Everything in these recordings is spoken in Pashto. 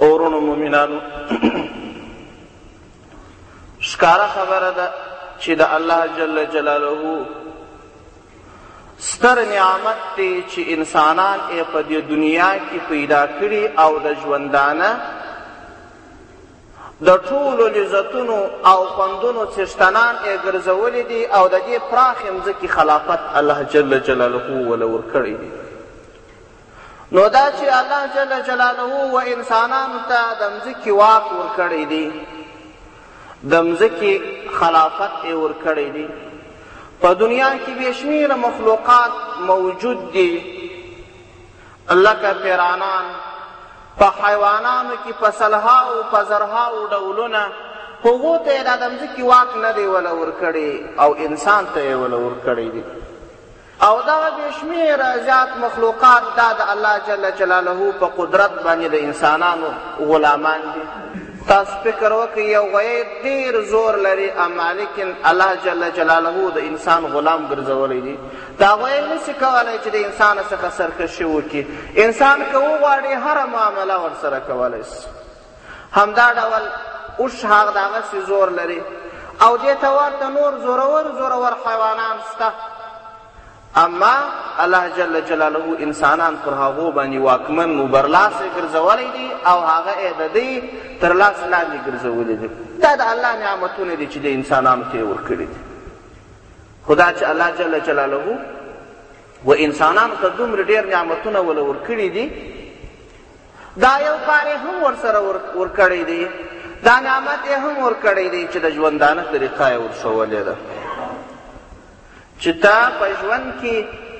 وروڼو مؤمنانو ښکاره خبره ده چې د الله جل جلاله ستر نعمت دی چې انسانان یې په دې دنیا کې پیدا کړي او د ژوندانه د ټولو لذتونو او خوندونو څښتنان یې ګرځولي دي او د دې پراخې مځکې خلافت الله جل جلاله وله ورکړی دی نو دا چې الله جل جلاله و انسانانو ته د مځکې واک ورکړی دی د مځکې خلافت یې ورکړی دی په دنیا کې بې شمېره مخلوقات موجود دي لکه پیرانان په حیوانانو کې په سلهاو په زرهاو ډولونه هغو ته یې دا د مځکې واک نه دی وله ورکړی او انسان ته یې وله ورکړی دی او دغه بې شمېره زیات مخلوقات دا د الله جل جلاله په قدرت باندې د انسانانو غلامان دي تاسو فکر وکړئ یو غوی ډیر زور لري اما لیکن الله جل جلاله د انسان غلام ګرځولی دی دا غوی نشي کولی چې د انسان څخه سرکشي وکړي انسان که وغواړي هره معامله ورسره کولی شي همدا ډول اوښ هغ دغسې زور لري او دې ته ورته نور زورور زورور حیوانان شته اما الله جل جلاله انسانان پر هغو باندې واکمن نو برلاسه ګرځولی دی او هغه یې د دوی تر لاس لاندې ګرځولی دی دا د الله نعمتونه دي چې د انسانانو ته یې ورکړي دي خو دا چې الله جل جلاله و انسانانو ته دومره ډېر نعمتونه وله ورکړي دي دا یو کار یې هم ورسره ورکړی دی، دا نعمت یې هم ورکړی دی چې د ژوندانه طریقه یې ورښولې ده چې ته په ژوند کې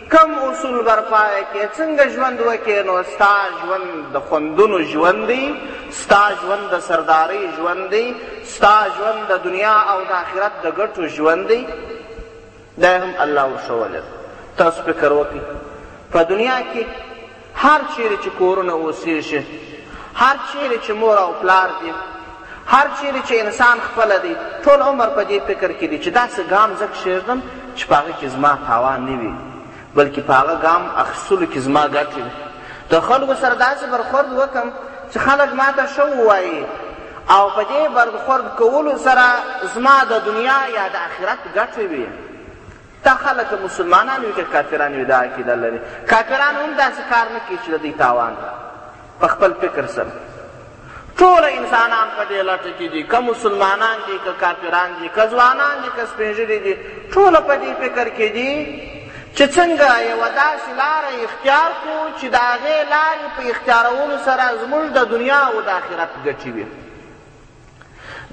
کم اصول برپایه کې څنګه ژوند وکې نو ستا ژوند د خوندونو ژوند دی ستا ژوند د سردارۍ ژوند دی ستا ژوند د دنیا او د آخرت د ګټو ژوند دی دی هم الله وښوله تاسو فکر وکړئ په دنیا کې هر چیرې چې کورونه اوسېږي هر چیرې چې مور او پلار دي هر چیرې چې انسان خپله دی ټول عمر په دې فکر کې دی چې داسې ګام زه کښېږدم چې په هغه کې زما تاوان نه وي بلکې په هغه ګام اخیستلو کې زما ګټې وي د خلکو سره داسې برخورد وکړم چې خلک ما ته ښه ووایي او په دې برخورد کولو سره زما د دنیا یا د آخرت ګټې وي دا خلک مسلمانان وي که کافران وي دا عقیده لري کافران هم داسې کار نه کوي چې د دوی تاوان په خپل فکر سره ټول انسانان په دې لټه کې دي که مسلمانان دي که کافران دي که ځوانان دي که سپینږیري دي ټول په دې فکر کې دي چې څنګه یوه داسې لاره اختیار کړو چې د هغې لارې په اختیارولو سره زموږ د دنیا او د آخرت ګټې وي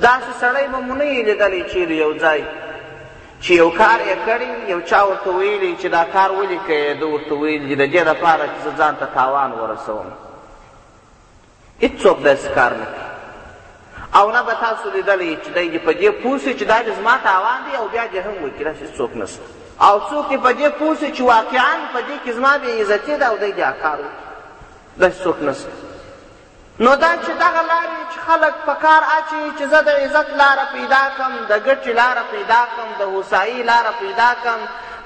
داسې سړی به مو نه یې لیدلی چیرې یو ځای چې یو کار یې کړی یو چا ورته ویلی چې دا کار ولې کوې ده ورته ویلي دي د دې دپاره چې زه ځان ته تاوان ورسوم هېڅوک داسې کار نه کوي او نه به تاسو لیدلی چې دی دې په دې پوه چې دا دې زما تاوان دی او بیا دې هم وکړي داسې هېڅوک نشته او څوک یې په دې پوه چې واقعا په دې کې زما بې عزتي ده او دی دې کار وکړي داسې څوک نشته نو دا چې دغه لارې چې خلک په کار اچي چې زه د عزت لاره پیدا کم د ګټې لاره پیدا کم د هوسایي لاره پیدا کم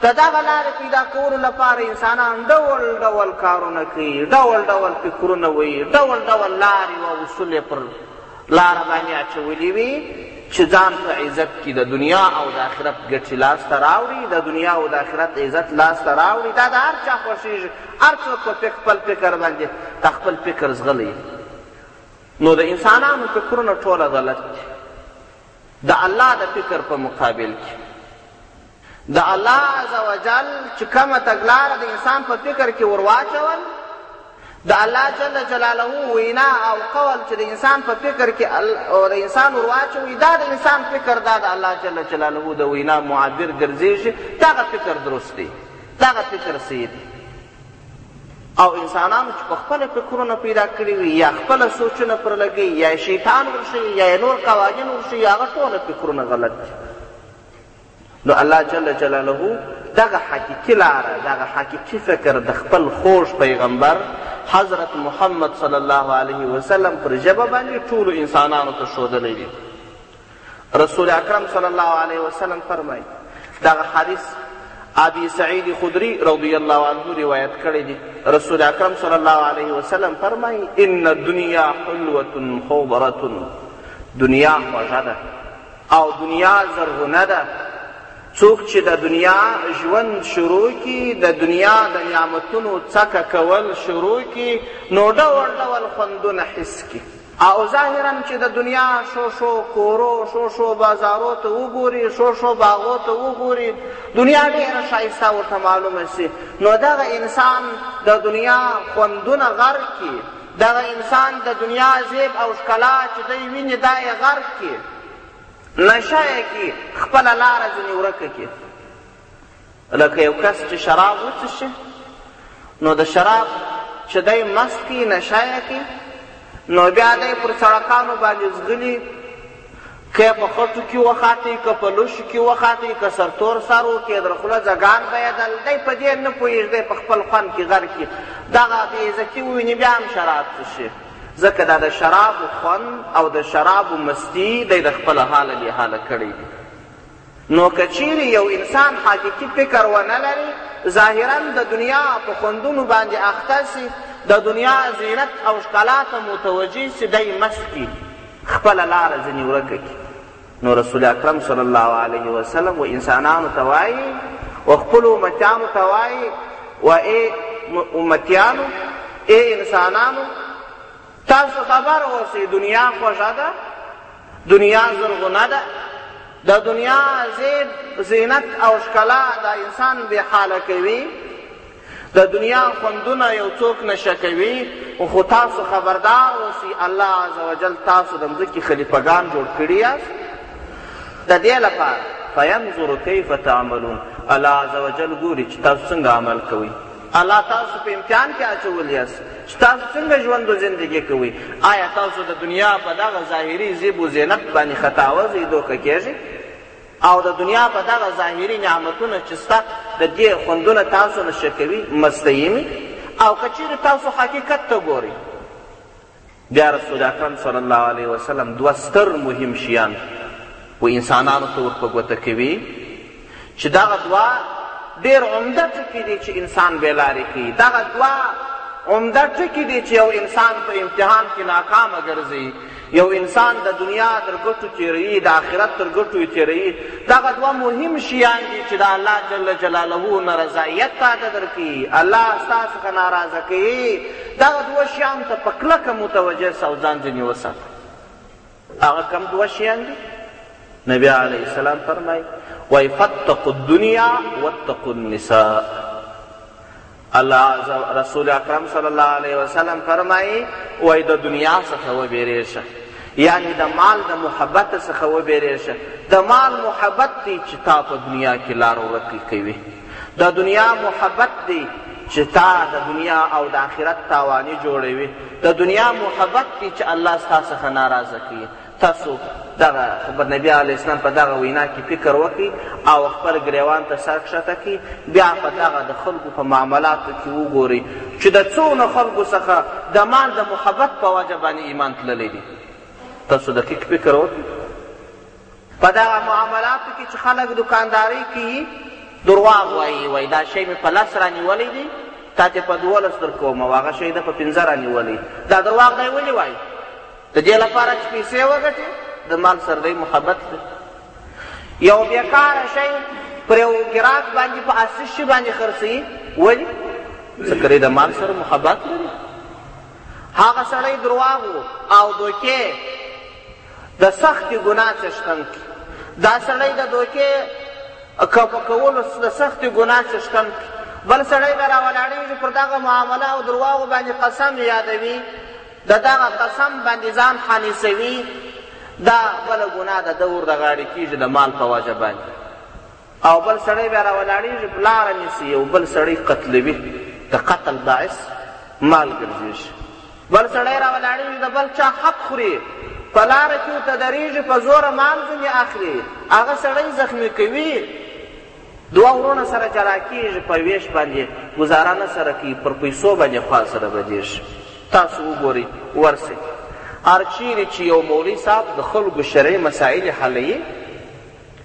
د دغه لارې پیدا کولو لپاره انسانان ډول ډول کارونه کوي ډول ډول فکرونه وي ډول ډول لارې او اصول یې پر لاره باندې اچولي وي چې ځان په عزت کې د دنیا او د آخرت ګټې لاسته راوړي د دنیا او د آخرت عزت لاسته راوړي دا د هر چا خوښېږي هر څوک په خپل فکر باندې دا خپل فکر زغلی نو د انسانانو فکرونه ټوله غلط دي د الله د فکر په مقابل کې د الله عز وجل چې کومه تګلاره د انسان په فکر کې ورواچول د الله جل جلاله وینا او قول چې د انسان په فکر کې او د انسان ورواچوي دا د انسان فکر دا د الله جل جلاله د وینا معبر ګرځېږي دغه فکر درست دی دغه فکر څه دی او انسانانو چې په خپله فکرونه پیدا کړي وي یا خپله سوچونه پر لګوي یا شیطان ورښیي یا یې نور قوانین ورښیي هغه ټوله فکرونه غلط دي نو الله جل جلاله دغه حقیقي لاره دغه حقیقي فکر د خپل خوږ پیغمبر حضرت محمد صلی الله علیه وسلم پر ژبه باندې ټولو انسانانو ته ښودلی دی رسول اکرم صلی الله علیه وسلم فرمایي دغه حدیث ابي سعید خدری رضی الله عنه روایت کړی دی رسول اکرم صلی الله علیه وسلم فرمایي ان الدنیا حلوه خضره دنیا خوږه ده او دنیا زرغونه ده څوک چې د دنیا ژوند شروع کی د دنیا د نعمتونو څکه کول شروع کی نو ډول ډول خوندونه حس کی او ظاهراً چې د دنیا شو شو کورو شو شو بازارو ته وګوري شو شو باغو ته وګوري دنیا ډېره ښایسته ورته معلومه سي نو دغه انسان د دنیا خوندونه غرق کي دغه انسان د دنیا زیب او ښکلا چې دی ویني دا یې غرق کړي نشه یې کړي خپله لاره ځینې ورکه کړي لکه یو کس چې شراب وڅښي نو د شراب چې دی مست کړي نشه یې کړي نو بیا دی پر سړکانو باندې ځغلي که په خټو کې وخاتی که په لوشو کې وخاتی که سرتور سر و که در خوله ځګان بهېدل دی په دې نه پوهېږي دی په خپل خوند کې غر کې دغه بېعزتي وویني بیا هم شراب څښي ځکه دا د شرابو خوند او د شرابو مستي دی د خپله حاله بېحاله کړی دی نو که چیرې یو انسان حقیقي فکر ونه لري، ظاهراً د دنیا په خوندونو باندې اخته سي، د دنیا زینت او ښکلا ته متوجه سي، دی مست کیږي، خپله لاره ځینې ورکه کړي. نو رسول اکرم صلی الله علیه وسلم و انسانانو ته وایي، و خپلو امتیانو ته وایي، و ای امتیانو، ای انسانانو، تاسو خبر اوسئ دنیا خوږه ده دنیا زرغونه ده د دنیا زیب زینت او ښکلا دا انسان بې حاله کوي د دنیا خوندونه یو څوک نشه کوي خو تاسو خبردار اوسئ الله عز وجل تاسو د مځکې خلیفګان جوړ کړي یاست د دې لپاره فینظر کیف تعملون الله عز وجل ګوري چې تاسو څنګه عمل کوئ الله تاسو په امتحان کې اچولي یاست چې تاسو څنګه ژوند و زندګي کوئ آیا تاسو د دنیا په دغه ظاهري زیب و زینت باندې خطاوځئ دوکه کېږئ او د دنیا په دغه ظاهري نعمتونه چې سته د دې خوندونه تاسو نشه کوي مستیمي او که چیرې تاسو حقیقت ته ګورئ بیا رسول اکرم صلی الله علیه وسلم دوه ستر مهم شیان و انسانانو ته ور په ګوته کوي چې دغه دوه ډېر عمده ټکي دي چې انسان بې لارې کوي دغه دوه عمده ټکي دي چې یو انسان په امتحان کې ناکامه ګرځي یو انسان د دنیا تر ګټو تېروي د آخرت تر ګټو یې تېروي دغه دوه مهم شیان دي چې د الله جل جلاله نه رضایت تاته درکوي الله ستا څخه ناراضه کوي دغه دوه شیان ته په کلکه متوجه سه او ځان ځینې وساته هغه کم دوه شیان دي نبی علیه السلام فرمایي وایي فاتقوا الدنیا واتقوا النساء الله رسول اکرم صلی الله علیه وسلم فرمایي وایي د دنیا څخه وبېرېږه یعنی د مال د محبت څخه وبېرېږه د مال محبت دی چې تا په دنیا کې لار ورکې کوي د دنیا محبت دی چې تا د دنیا او د آخرت تاواني جوړوي د دنیا محبت دی چې الله ستا څخه ناراضه کوي تاسو دغه خبر نبی علیه اسلام په دغه وینا کې فکر وکړي او خپل ګریوان ته سر کښته کړي بیا په دغه د خلکو په معاملاتو کې وګوري چې د څونه خلکو څخه د مال د محبت په وجه باندې ایمان تللی دی تاسو دقیق فکر وکړي په دغه معاملاتو کې چې خلک دکاندارۍ کوي درواغ وایي وایي دا شی مې په لس رانیولی دی تا ته په دولس درکوم او هغه شی ده په پنځه رانیولی دا درواغ دی ولې وایي د دې لپاره چې پیسې وګټي د مال سره دی محبت دی یو بیکاره شی پر یو ګراک باندې په اصلي شي باندې خرڅوي ولې ځکه دی د مال سره محبت لري هغه سړی درواغ او دوکې د سختې ګناه څښتن کړي. دا سړی د دوکې کبه کولو د سختې ګناه څښتن کړي. بل سړی به راولاړېږي، پر دغه معامله او درواغو باندې قسم یادوي، د دغه قسم باندې ځان خانیسوي، دا بله ګناه د ده ور د غاړې کېږي د مال په وجه باندې. او بل سړی بیا راولاړېږي په لاره نیسي یو بل سړی قتلوي د قتل باعث مال ګرځېږي بل سړی راولاړېږي د بل چا حق خوري په لاره کې ورته درېږي په زوره مال ځینې اخلي هغه سړی زخمي کوي دوه وروڼه سره جلا کېږي په ویش باندې ګزاره نه سره کوي پر پیسو باندې خوا سره بدېږي تاسو وګورئ ورسئ هر چیرې چې یو مولوي صاحب د خلکو شرعي مسایل حلوي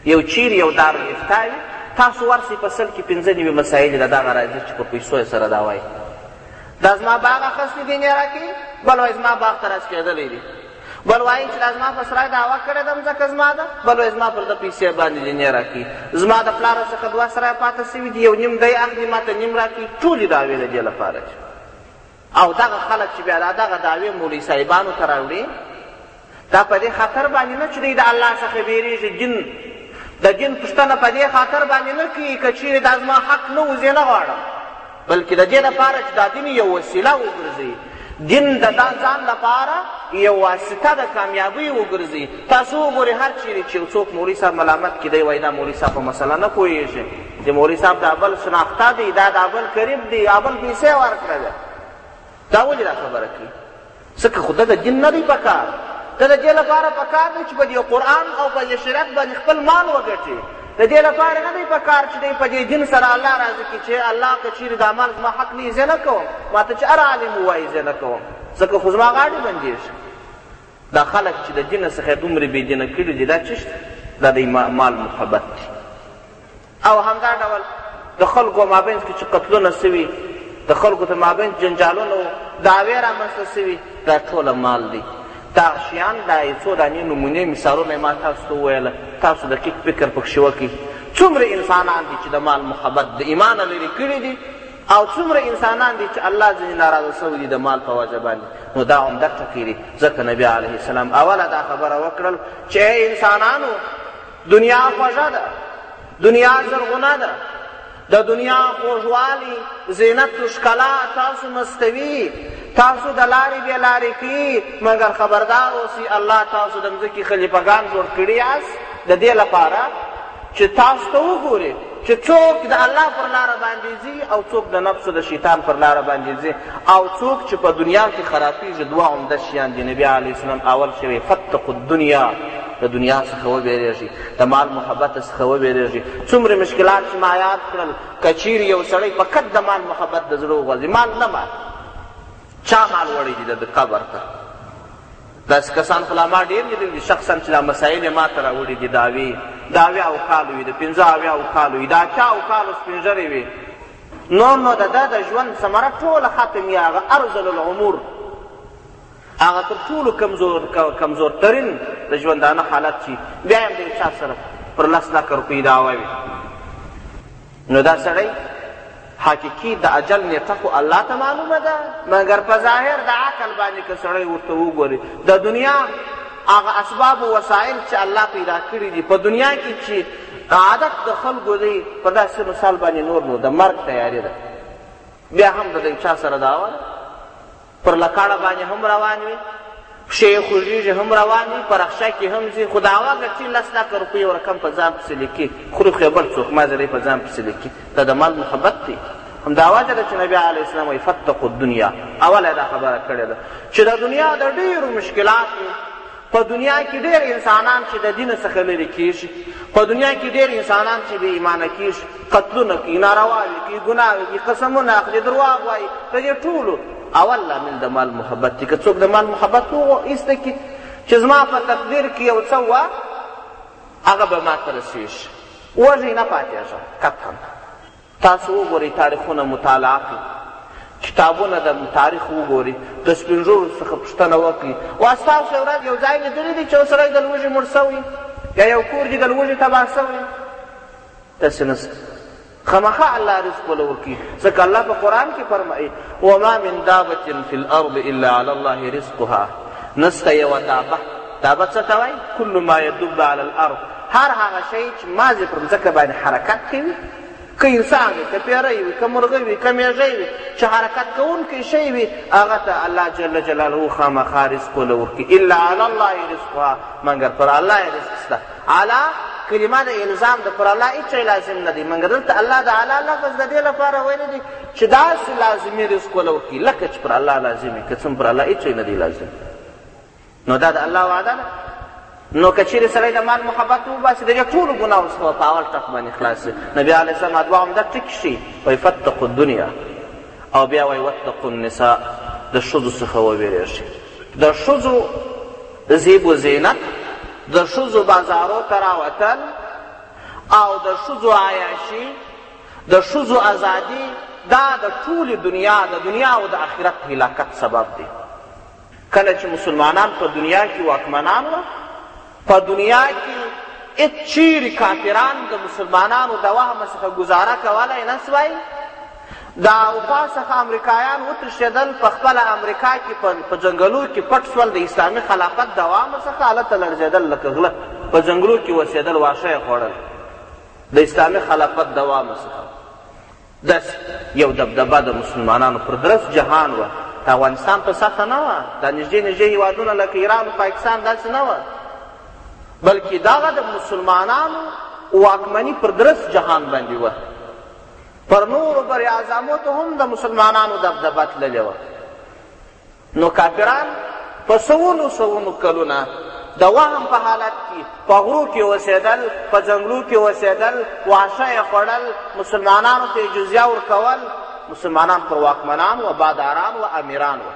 یو چیری یو دار الافتاء وی تاسو ورسی په سل کی پنځه نیوی مسائل د دغه راځی چې په پیسو سره دا وای دا زما باغ اخستی دی نه راکی بل وای زما باغ تر اسکیدلې دی بل وای چې لازما په سره دا وا کړه دم زکه زما ده بل وای زما پر د پیسې باندې دی نه راکی زما د پلار څخه دوا سره پاتې سوی دی یو نیم دی اخلي ماته نیم راکی ټول دا ویل دی لپاره او دغه خلک چې بیا دا دغه دعوې مولوي صاحبانو ته راوړي دا په دې خاطر باندې نه چې دوی د الله څخه ویرېږي دین د دین پوښتنه په دې خاطر باندې نه کوي که چیرې دا زما حق نه و زه نه غواړم بلکې د دې لپاره چې دا دین یو وسیله وګرځي دین د دا ځان لپاره یو واسطه د کامیابۍ وګرځي تاسو وګورئ هر چیرې چې یو څوک مولوي صاحب ملامت کړي دی وایي دا مولوي صاحب په مسله نه پوهېږي د مولوی صاحب دا بل شناخته دی دا دا بل قریب دی دا بل پیسې ورکړه ده دا ولې دا خبره کوي ځکه خو ده د دین نه دی پکار ته د دې لپاره پکار دی چې په دې قرآن او په دې شریعت باندې خپل مال وګټې د دې لپاره نه دی پکار چې دی په دې دین سره الله راضي کړي چې الله که چیرې دا مال زما حق نه زه نه کوم ما ته چې هر عالم ووایي زه نه کوم ځکه خو زما غاړې بندې شي دا خلک چې د دین څخه دومره بېدینه کړي دي دا چشته دا د مال محبت دی او همدا ډول د خلکو مابینځ کې چې قتلونه سوي د خلکو د مابینځ جنجالونه دعوې رامنځته سوي دا ټوله مال دی دا شیان دا یې څو دانې نمونې مثالونه ما تاسو ته وویله تاسو دقیق فکر پکښې وکړئ څومره انسانان دي چې د مال محبت د ایمانه لرې کړي دي او څومره انسانان دي چې الله ځینې ناراضه سوي دي د مال په وجه باندې نو دا عمده ټکي دي ځکه نبي علیه السلام اوله دا خبره وکړل چې انسانانو دنیا خوږه ده دنیا زرغونه ده د دنیا خوږوالی زینت او ښکلا تاسو مستوي تاسو د لارې بې لارې کوي مګر خبردار اوسئ الله تاسو د مځکې خلیفګان جوړ کړي یاست د دې لپاره چې تاسو ته وګوري چې څوک د الله پر لاره باندې ځي او څوک د نفسو د شیطان پر لاره باندې ځي او څوک چې په دنیا کې خرابېږي دوه عمده شیان دي نبي علیه السلام اول شوی فتقو الدنیا د دنیا څخه وویریږي د مال محبت څخه وویریږي څومره مشکلات چې ما یاد کړل که چیرې یو سړی فقط د مال محبت د زړه وغورځي مال نه مال چا مال وړی دي د قبر ته داسې کسان خو لا ما ډېر لیدلي دي شخصا چې دا مسایل یې ما ته راوړي دي دعوې د اویاو کالو وي د پنځه اویاو کالو وي د اتیاو کالو سپینږرې وي نور نو د ده د ژوند ثمره ټوله ختم یې هغه ارزل العمور هغه تر ټولو کمزور کمزورترین د ژوندانه حالت چې بیا هم د یو چا سره پر لس لکه روپۍ دعوا وي نو دا سړی حقیقي د اجل نیټه خو الله ته معلومه ده مګر په ظاهر د عقل باندې که سړی ورته وګوري د دنیا هغه اسباب و وسایل چې الله پیدا کړي دي په دنیا کې چې عادت د خلکو دی په داسې مثال باندې نور نو د مرګ تیاري ده بیا هم د یو چا سره دعوا پر لکړه باندې هم روان وي، پښې یې خوږېږي هم روان وي، په رخشه کې هم ځي، خو دعوا ګټي، لس لاکه روپۍ یو رقم په ځان پسې لیکي، خوري خو یې بل څوک، ما زړه یې په ځان پسې لیکي، دا د مال محبت دی. همدا وجه ده چې نبي علیه السلام وایي فاتقوا الدنیا، اوله یې دا خبره کړې ده چې دا دنیا د ډېرو مشکلاتو په دنیا کې ډېر انسانان چې د دین څخه لرې کېږي، په دنیا کې ډېر انسانان چې بې ایمانه کېږي، قتلونه کوي، نارواوې کوي، ګناوې کوي، قسمونه اخلي، درواغ وایي، د دې ټولو اول لامل د مال محبت دی. که څوک د مال محبت وایسته کړي چې زما په تقدیر کې یو څه وه، هغه به ماته رسېږي، وږی نه پاتېږم قطعا. تاسو وګورئ تاریخونه مطالعه کړئ کتابونه د تاریخ وګورئ د سپین ږیرو څخه پوښتنه وکړئ وا ستاسو یو ورځ یو ځای لیدلی دی چې یو سړی د لوږې مړ سوی یا یو کور دې د لوږې تباه سوی داسې نسته خامخا الله رزق وله ورکوي ځکه الله په قرآن کې فرمایي وما من دابة في الارض الا على الله رزقها نسته یوه دابه دا به څه ته وایي؟ کل ما یدب علی الارض هر هغه شی چې مازې پر مځکه باندې حرکت کوي که انسان وي که پیری وي که مرغۍ وي که میږی وي چې حرکت کوونکی شی وي هغه ته الله جل جلاله خامخا رزق له ورکړي الا علی الله رزقها مګر پر الله یې رزق شته علا کلمه د الزام د پر الله هیڅ لازم نه دی مګر دلته الله د علا لفظ د دې لپاره ویلی دی چې داسې لازمي رزق له ورکړي لکه چې پر الله لازم وي که څه پر الله هیڅ نه دی لازم نو دا د الله وعده ده نو که چیرې سړی د مال محبت وباسي د دې ټولو ګناو څخه په اول ټک باندې خلاص شي نبي علیه السلام دوه عمده ټکي شي وایي فاتقو الدنیا او بیا وایي واتقو النساء د ښځو څخه وویرېږي د ښځو زیب و زینت د ښځو بازارو ته راوتل او د ښځو عیاشي د ښځو ازادي دا د ټولې دنیا د دنیا او د آخرت هلاکت سبب دی کله چې مسلمانان په دنیا کې واکمنان وه په دنیا کې هېڅ چیرې کافران د مسلمانانو د وهمه څخه ګزاره کولی نه سوای د اروپا څخه امریکایان وتښتېدل په خپله امریکا کې په ځنګلو کې پټ شول د اسلامي خلافت د وهمه څخه هلته لړزېدل لکه غله په ځنګلو کې وسېدل واښه یې خوړل د اسلامي خلافت د وهمه څخه داسی یو دبدبه د مسلمانانو پر درس جهان وه د افغانستان په سطح نه وه دا نږدې نږدې هیوادونه لکه ایران و پاکستان داسې نه وه بلکې دغه د مسلمانانو واکمني پر درس جهان باندې وه پر نورو بر اعظامو ته هم د مسلمانانو دبدبه تللې وه نو کافران په سوونو سوونو کلونه د وهم په حالت کې په غرو کې اوسېدل په ځنګلو کې اوسېدل واښه یې خوړل مسلمانانو ته یې جزیه ورکول مسلمانان پر واکمنان و باداران و امیران و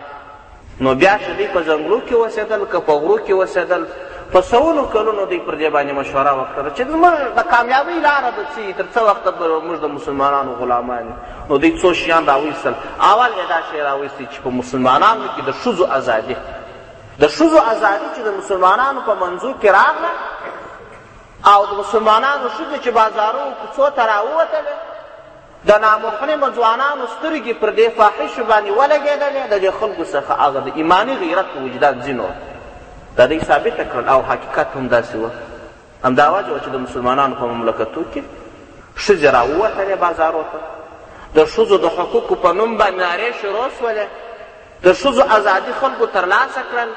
نو بیا چې دوی په ځنګلو کې اوسېدل که په غرو کې اوسېدل په سوونو کلونو دوی پر دې باندې مشوره وکړه چې زموږ د کامیابۍ لاره به څه تر څه وخته به موږ د مسلمانانو غلامان نو دوی څو شیان راویستل اول یې دا شی راویستی چې په مسلمانانو کې د ښځو ازادي د ښځو ازادي چې د مسلمانانو په منځو کې راغله او د مسلمانانو ښځې چې بازارو کوڅو ته راووتلې د نامحرمو ځوانانو سترګې پر دې فاحشو باندې ولګېدلې د دې خلکو څخه هغه د ایماني غیرت په وجدان ځینو دا دوی ثابته کړل او حقیقت هم داسې و همدا وجه وه چې د مسلمانانو په مملکتو کې ښځې راووتلې بازارو ته د ښځو د حقوقو په نوم باندې نارې شروع سولې د ښځو ازادي خلکو ترلاسه کړل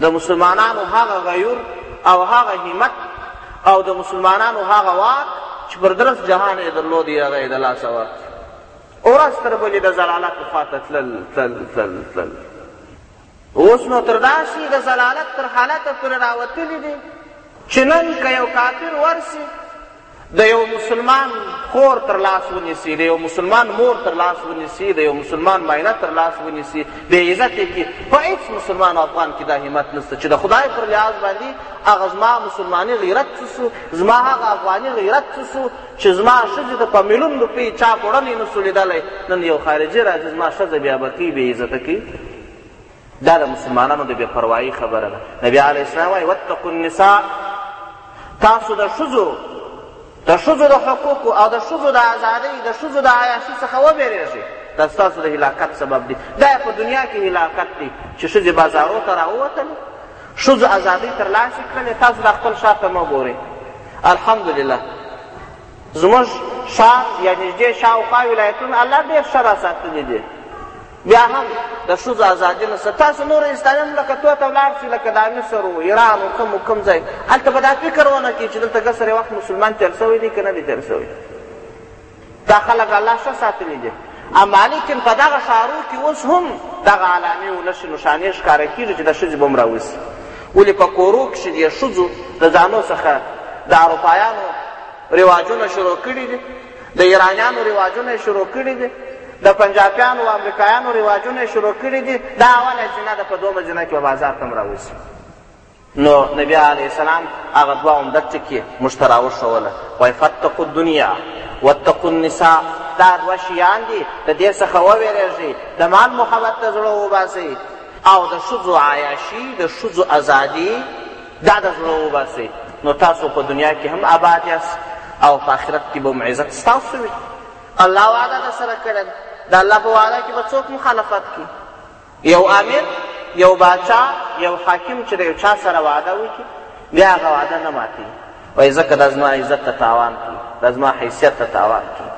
د مسلمانانو هغه غیور او هغه همت او د مسلمانانو هغه واک چې پر درس جهان یې درلود یې هغه یې د لاسه ورکړ ورځ تر بلې د ضلالت خواته تلل تلل تلل تلل اوس نو تر داسي د ضلالت تر حالته پورې راوتلي دي چې نن که یو کافر ورسي د یو مسلمان خور تر لاس ونیسي د یو مسلمان مور تر لاس ونیسي د یو مسلمان ماینه تر لاس ونیسي بې عزت یې کړي په هېڅ مسلمان افغان کې دا همت نشته چې د خدای پر لحاظ باندې هغه زما مسلماني غیرت څه سو زما هغه افغاني غیرت څه سو چې زما ښځې ته په میلون روپۍ چا پوړنی نه سو لیدلی نن یو خارجي راځي زما ښځه بیا به کوي بې عزته کوي دا د مسلمانانو د بې پروایي خبره ده نبی علیه اسلام وایي واتقو النساء تاسو د ښځو د ښځو د حقوقو او د ښځو د ازادۍ د ښځو د عیاشي څخه وبېرېږئ دا ستاسو د هلاکت سبب دی دا په دنیا کې هلاکت دی چې ښځې بازارو ته راووتلې ښځو ازادۍ تر لاسې کړلې تاسو دا خپل ښار ته مه ګورئ الحمدلله زموږ ښار یا نږدې شاوخوا ولایتونه الله ډېر ښه راساتلي دي بیا هم د ښځو ازادي نشته تاسو نور اسلامي مملکتو ته ولاړ شئ لکه دا مصر و ایران و کوم و کوم ځای هلته به دا فکر ونه کړي چې دلته ګسرې وخت مسلمان تېر سوی دی که نه دی تېر سوی دا خلک الله ښه ساتلي دي اما لیکن په دغه ښارو کې اوس هم دغه علامې او نښې نښانې ښکاره کېږي چې د ښځې به هم راوسي ولې په کورو کښې د ښځو د ځانو څخه د اروپایانو رواجونه شروع کړي دي د ایرانیانو رواجونه یې شروع کړي دي د پنجابیانو او امریکایانو رواجونه یې شروع کړي دي دا اوله زینه ده په دومه زینه کې به بازار ته هم راوځي نو نبی علیه السلام هغه دوه عمده ټکي موږ ته راوښوله وایي فاتقو الدنیا واتقو النساء دا دوه شیان دي د دې څخه وویرېږئ د مال محبت ته زړه وباسئ او د ښځو عیاشي د ښځو ازادي دا د زړه وباسئ نو تاسو په دنیا کې هم آباد یاست او په آخرت کې به هم عزت ستاسو وي الله وعده درسره کړې ده د الله په وعده کې به څوک مخالفت کوي یو امیر، یو باچا، یو حاکم چې د یو چا سره وعده وکړي، بیا هغه وعده نه ماتوي، وایي ځکه دا زما عزت ته تاوان کوي، دا زما حیثیت ته تاوان کوي،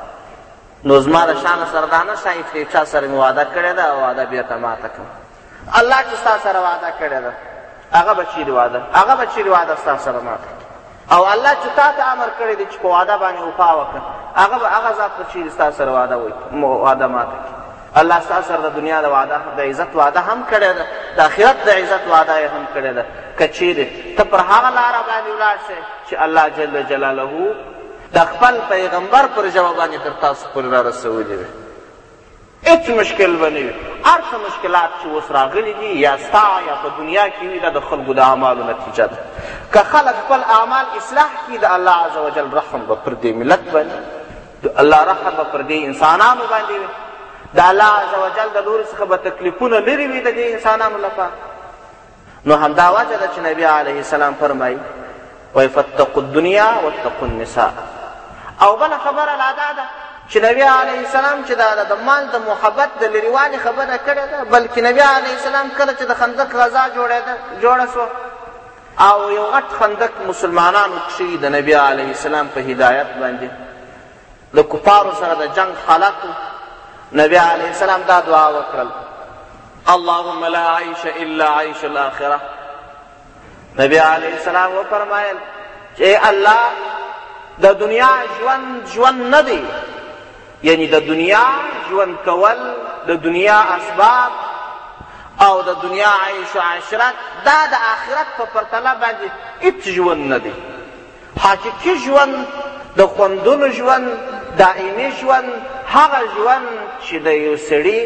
نو زما د شانه سره دا نه ښایي چې د یو چا سره مې وعده کړې ده او وعده بېرته ماته کړم. الله چې ستا سره وعده کړې ده، هغه به چېرې وعده هغه به چېرې وعده ستا سره ماته کړي؟ او الله چې تا ته امر کړی دی چې په وعده باندې وفا وکړه هغه به هغه ذات ته چیرې ستا سره وعده وعده ماته کړي الله ستا سره د دنیا د وعده د عزت وعده هم کړې ده د آخرت د عزت وعده یې هم کړې ده که چیرې ته پر هغه لاره باندې ولاړ شې چې الله جل جلاله د خپل پیغمبر پر ژبه باندې تر تاسو پورې را رسولې وي هېڅ مشکل به نه وي. هر څه مشکلات چې اوس راغلي دي، یا ستا یا په دنیا کې وي، دا د خلکو د اعمالو نتیجه ده. که خلک خپل اعمال اصلاح کړي، د الله عز وجل رحم به پر دې ملت باندې وي، د الله رحم به پر دې انسانانو باندې وي، د الله عز وجل د لوري څخه به تکلیفونه لرې وي د دې انسانانو لپاره. نو همدا وجه ده چې نبی علیه السلام فرمایي وایي فاتقوا الدنیا واتقوا النساء او بله خبره لا دا ده چې نبی علیه السلام چې دا د مال د محبت د لرېوالي خبره کړې ده بلکې نبی علیه السلام کله چې د خندق غذا جوړېده جوړه سوه او یو غټ خندق مسلمانانو کښې د نبی علیه السلام په هدایت باندې د کفارو سره د جنګ حالت نبی علیه السلام دا دعا وکړل اللهم لا عيش الا عيش الاخره نبی علیه السلام وفرمایل چې الله د دنیا ژوند ژوند نه دی یعنی د دنیا ژوند کول د دنیا اسباب او د دنیا عیش و عشرت دا د آخرت په پرتله باندې هیڅ ژوند نه دی حقیقي ژوند، د خوندونو ژوند، دایمي ژوند، هغه ژوند چې د یو سړي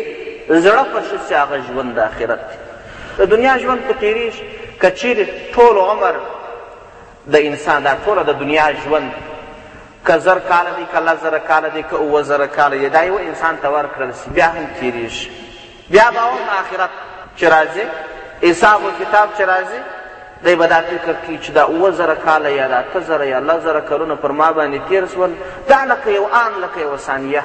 زړه خوښ شي، هغه ژوند د اخرت دی. د دنیا ژوند خو تېرېږي، که چېرې ټول عمر د انسان، دا ټوله د دنیا ژوند، که زر کاله دی، که لس زره کاله دی، که اووه زره کاله دی، دا یوه انسان ته ورکړل شي، بیا هم تېرېږي. بیا به هم آخرت چې راځي حساب او کتاب چې راځي دی به دا فکر کوي چې دا اووه زره کاله یا دا اته زره یا الله زره کلونه پر ما باندې تېر سول دا لکه یو آن لکه یوه ثانیه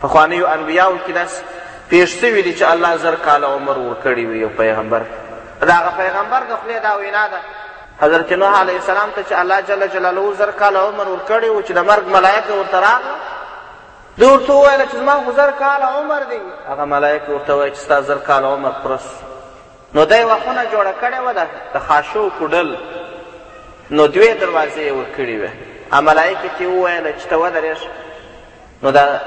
پخوانیو انبیاو کې داسې پېښ سوي دي چې الله زر کاله عمر ورکړی وي یو پیغمبر د هغه پیغمبر د خولې دا وینا ده حضرت نوح علیه السلام ته چې الله جل جلاله زر کاله عمر ورکړی و چې د مرګ ملایکه ورته راغله دوی ورته وویل چې زما خو زر کاله عمر دی هغه ملایکو ورته وویل چې ستا زر کاله عمر پوره سو نو دی یوه خونه جوړه کړې وه د خاشو کوډل نو دوې دروازې یې ورکړې وې ملایکې ته یې وویل چې ته ودرېږه نو د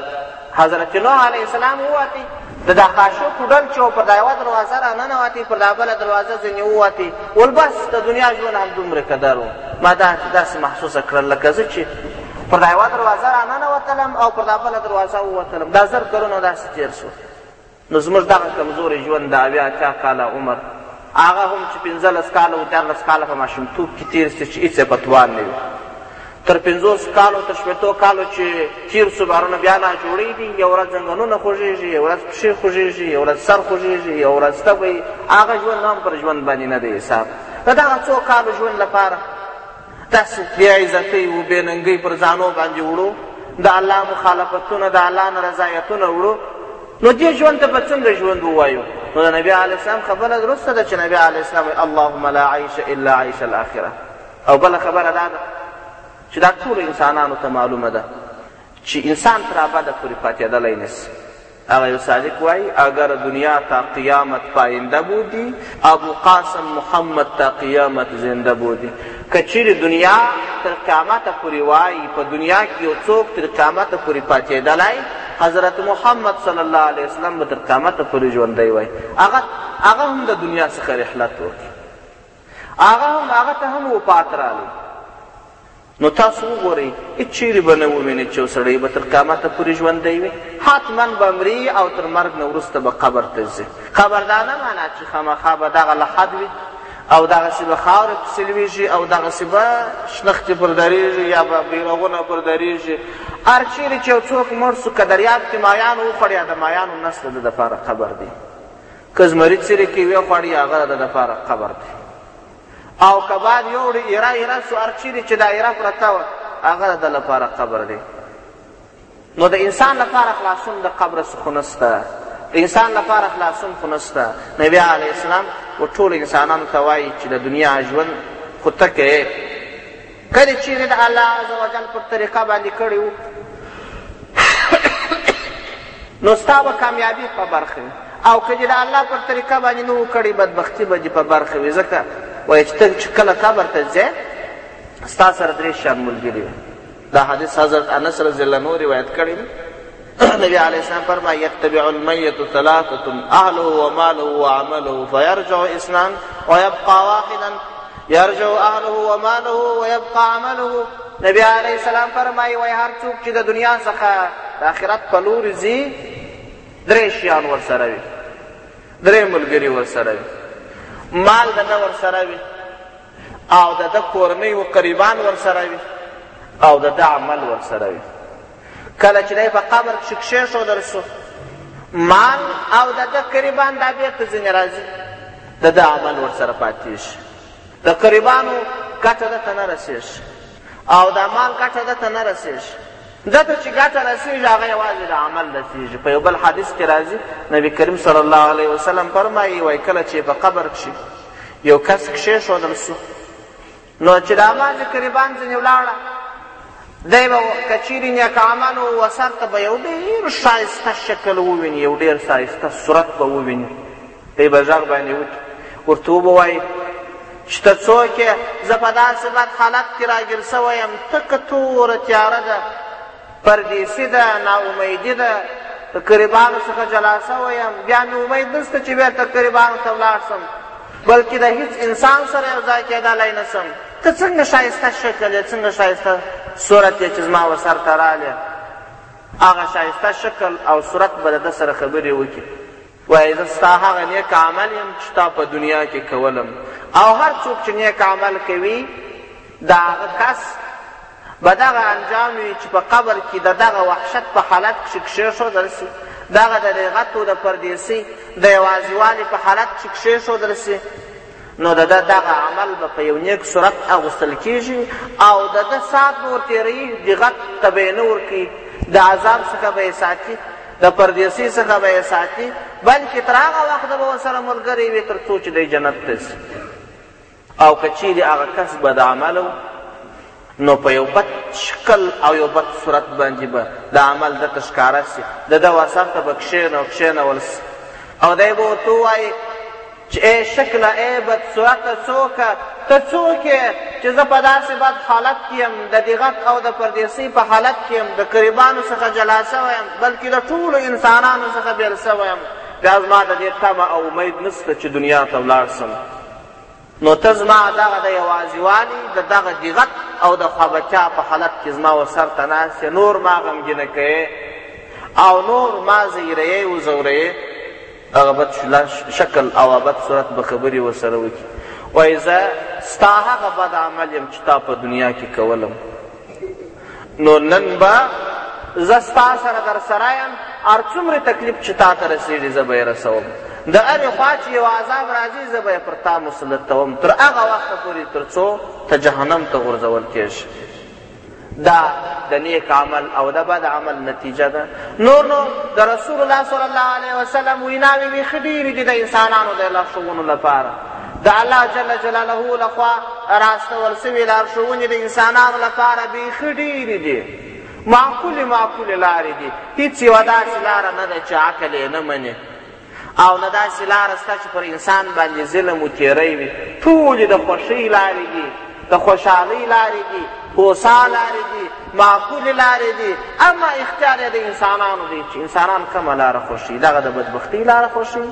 حضرت نوح علیه السلام ووتې د دا خاشو کوډل چې پر دا یوه دروازه را ننوتې پر دا بله دروازه ځینې ووتې ول بس د دنیا ژوند همدومره قدر و ما دا داسې محسوسه کړل لکه زه چې پر دا یوه دروازه را ننوتلم او پر دا بله دروازه ووتلم دا زر کلونه داسې تېر شو نو زموږ دغه کمزوری ژوند د اویا اتیا کاله عمر هغه هم چې پنځلس کاله او دیارلس کاله په ماشومتوب کې تېر سي چې هېڅ یې په توان نه وي تر پنځوس کالو تر شپېتو کالو چې تیر سو بارونه بیا نا جوړی دي یو ورځ ځنګنونه خوږېږي یو ورځ پښې خوږېږي یو ورځ سر خوږېږي یو ورځ تبی هغه ژوند هم پر ژوند باندې نه دی حساب د دغه څو کالو ژوند لپاره تاسو بیا عزتۍ و بې ننګۍ پر ځانو باندې وړو د الله مخالفتونه د الله نه رضایتونه وړو نو دې ژوند ته به څنګه ژوند ووایو نو د نبي علیه السلام خبره درسته ده چې نبي علیه السلام اللهم لا عیش الا عیش الاخره او بله خبره دا ده چې دا ټولو انسانانو ته معلومه ده چې انسان تر ابده پورې پاتېدلی نسي هغه یو سالک وایي اګر دنیا تا قیامت پاینده بودی ابو قاسم محمد تا قیامت زنده بودی که چیرې دنیا تر قیامته پورې وایي په دنیا کې یو څوک تر قیامته پورې پاتېدلی حضرت محمد صلی الله علیه وسلم به تر قیامته پورې ژوندی وای هغه هغه هم د دنیا څخه رحلت وکړي هغه هم هغه ته هم وفات راغلی نو تاسو وګورئ هیڅ چیرې به نه ووینئ چې یو سړی به تر قیامته پورې ژوندی وي حتما به مري او تر مرګ نه وروسته به قبر ته ځي قبر دا نه معنا چې خامخا به دغه لحد وي او دغسې به خاورې پسې لوېږي او دغسې به شنختې پر درېږي یا به بیرغونه پر درېږي هر چیرې چې یو څوک مړ سو که دریاب کې مایانو وخوړ یا د مایانو نس د ده دپاره قبر دی که زمري څیرې کې ویې خوړي هغه د ده دپاره قبر دی او که بار یوړي ایرا ایرا سو ارچیری چې دا ایرا پرتا و هغه د لپاره قبر دی نو د انسان لپاره خلاصون د قبر څخه نسته د انسان لپاره خلاصون خو نسته نبی علیه السلام و ټول انسانانو ته وایي چې د دنیا ژوند خو تکه که دې چېرې د الله عز وجل پر طریقه باندې کړي وو نو ستا به کامیابي په برخه وي او که دې د الله پر طریقه باندې نه وو کړي بدبختي به دې په برخه وي ځکه وایي چې ته چې کله قبر ته ځې ستا سره درې شیان ملګري وي دا حدیث حضرت انس رضی الله عنه روایت کړی دی نبی علیہ السلام فرما یتبع المیت ثلاثت اهله وماله وعمله فیرجع اثنان ویبقى واحدا یرجع اهله وماله ویبقى عمله نبی علیہ السلام فرمایي وای هر څوک چې د دنیا څخه د آخرت په لوري ځي درې شیان ورسره وي درې ملګري ورسره وي مال د نه ورسره وي او د ده کورنۍ و قریبان ورسره وي او د ده عمل ورسره وي کله چې دی په قبر کښې کښېښودل شو مال او د ده قریبان دا بېرته ځینې راځي د ده عمل ورسره پاتې شي د قریبانو ګټه ده ته نه رسېږي او د مال ګټه ده ته نه رسېږي ده ته چې ګټه رسېږي هغه یوازې د عمل رسېږي په یو بل حدیث کې راځي نبي کریم صلی الله علیه وسلم فرمایي وایي کله چې په قبر کښې یو کس کښېښودل سو نو چې د هماغه قربان ځنې ولاړه دی به که چیرې نیک عمل و وسر ته به یو ډېر ښایسته شکل وویني یو ډېر ښایسته صورت به وویني دی به غږ باندې وکړي ورته وبه وایي چې ته څوک یې زه په داسې بد حالت کې راګیر سوی یم تکه توره تیاره ده پردېسي ده، ناامیدي ده، د قریبانو څخه جلا سوی یم، بیا مې امید نسته چې بېرته قریبانو ته ولاړ سم، بلکې د هیڅ انسان سره یو ځای کېدلای نه سم. ته څنګه ښایسته شکل یې، څنګه ښایسته صورت یې چې زما و سر ته رالې، هغه ښایسته شکل او صورت به د ده سره خبرې وکړي. وایې زه ستا هغه نیک عمل یم چې تا په دنیا کې کولم او هر څوک چې نیک عمل کوي د هغه کس به دغه انجام وي چې په قبر کې د دغه وحشت په حالت کښې کښېښودل سي دغه د لغتو د پردیسي د یوازیوالي په حالت کښې کښېښودل سي نو د ده دغه عمل به په یو نیک صورت اغوستل کېږي او د ده سات به ورتېروي دغت ته به یې نه ورکوي د عذاب څخه به یې ساتي د پردیسۍ څخه به یې ساتي بلکې تر هغه وخته به ورسره ملګری وي تر څو چې دی جنت ته ځي او که چیرې هغه کس بد عمل و نو په یو بد شکل او یو بد صورت باندې به دا عمل درته ښکاره سي د ده وسر ته به کښېنه او کښېنول سي او دی به ورته ووایي چې ای شکله ای بد صورته څوکه ته څوک یې چې زه په داسې بد حالت کې یم د دغت او د پردیسۍ په حالت کې یم د قریبانو څخه جلا سوی یم بلکې د ټولو انسانانو څخه بېل سوی یم بیا زما د دې تمه او امید نسته چې دنیا ته ولاړ سم نو ته زما دغه د یوازیوالي د دغه دیغت او د خوابتیا په حالت کې زما و سر ته ناست یې نور ما غمګینه کوې او نور ما زیروې وځوروې هغه بد شکل او بد صورت به خبرې ورسره وکړي وایي زه ستا هغه بد عمل یم چې تا په دنیا کې کولم نو نن به زه ستا سره در سره یم هر څومره تکلیف چې تا ته رسېږي زه به یې رسوم د هرې خوا چې یو عذاب راځي زه به یې پر تا مسلطوم تر هغه وخته پورې تر څو ته جهنم ته غورځول کېږي دا د نیک عمل او د بد عمل نتیجه ده نور نو د رسول الله صلی الله علیه وسلم ویناوې بیخي ډېرې دي د انسانانو د لارښوونو لپاره د الله جل جلاله لخوا راستول سوي لارښووني د انسانانو لپاره بیخي ډېري دي معقولې معقولې لارې دي هیڅ یوه داسې لاره نه ده چې عقل یې نه مني او نه داسې لاره سته چې پر انسان باندې ظلم و تېری وي ټولې د خوښۍ لارې دي د خوشحالۍ لارې دي هوسا لارې دي معقولې لارې دي اما اختیار یې د انسانانو دی چې انسانان کومه لاره خوښوي دغه د بدبختۍ لاره خوښوي